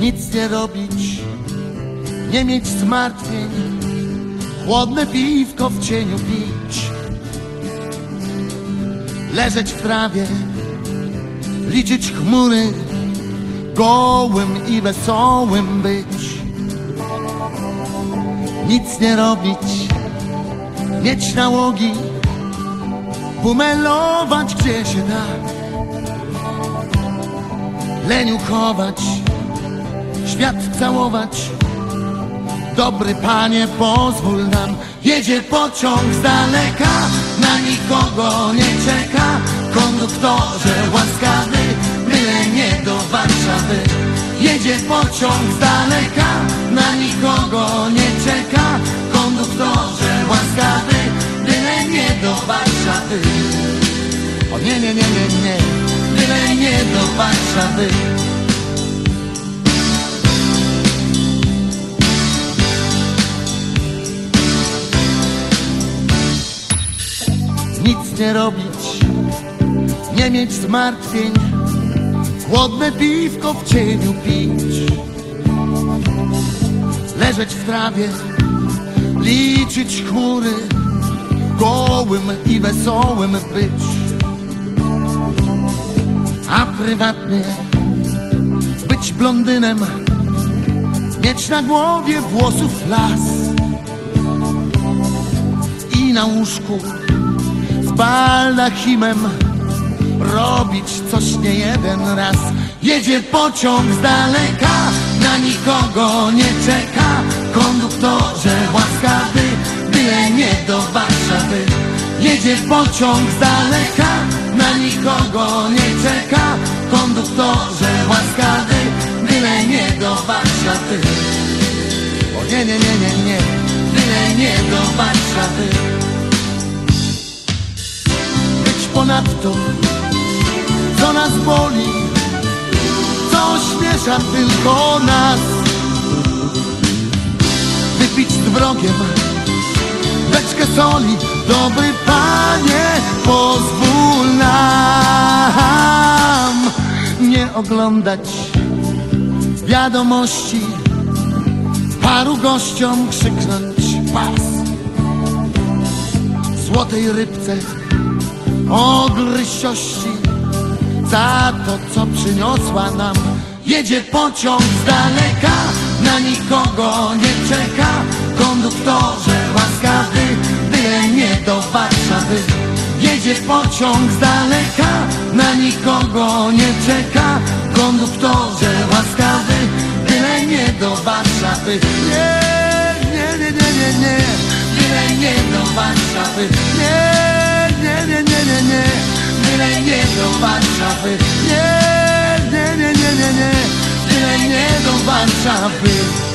Nic nie robić, nie mieć zmartwień, chłodne piwko w cieniu pić, leżeć w trawie, liczyć chmury, gołym i wesołym być. Nic nie robić, mieć nałogi, bumelować gdzie się da. Leniu chować, świat całować. Dobry panie, pozwól nam, jedzie pociąg z daleka, na nikogo nie czeka. Konduktorze łaskawy, byle nie do Warszawy. Jedzie pociąg z daleka, na nikogo nie czeka. Konduktorze łaskawy, byle nie do Warszawy. O nie, nie, nie, nie, nie, byle nie do Warszawy. Nic nie robić, nie mieć zmartwień, chłodne piwko w cieniu pić, leżeć w trawie, liczyć chmury, gołym i wesołym być, a prywatnie być blondynem, mieć na głowie włosów las i na łóżku z baldachimem robić coś nie jeden raz. Jedzie pociąg z daleka, na nikogo nie czeka. Konduktorze łaskawy, byle nie do Warszawy. Jedzie pociąg z daleka, na nikogo nie czeka. Konduktorze łaskawy, byle nie do Warszawy. O nie, nie, nie, nie, nie, byle nie do Warszawy ponadto, co nas boli, co ośmiesza tylko nas. Wypić z wrogiem beczkę soli, dobry panie, pozwól nam nie oglądać wiadomości, paru gościom krzyknąć pas. Złotej rybce o gryźciości za to, co przyniosła nam. Jedzie pociąg z daleka, na nikogo nie czeka. Konduktorze łaskawy, byle nie do Warszawy. Jedzie pociąg z daleka, na nikogo nie czeka. Konduktorze łaskawy, byle nie do Warszawy. Nie, nie, nie, nie, nie, nie, byle nie do Warszawy. Nie, do Warszawy. Nie, nie, nie, nie, nie, nie, byle nie do Warszawy.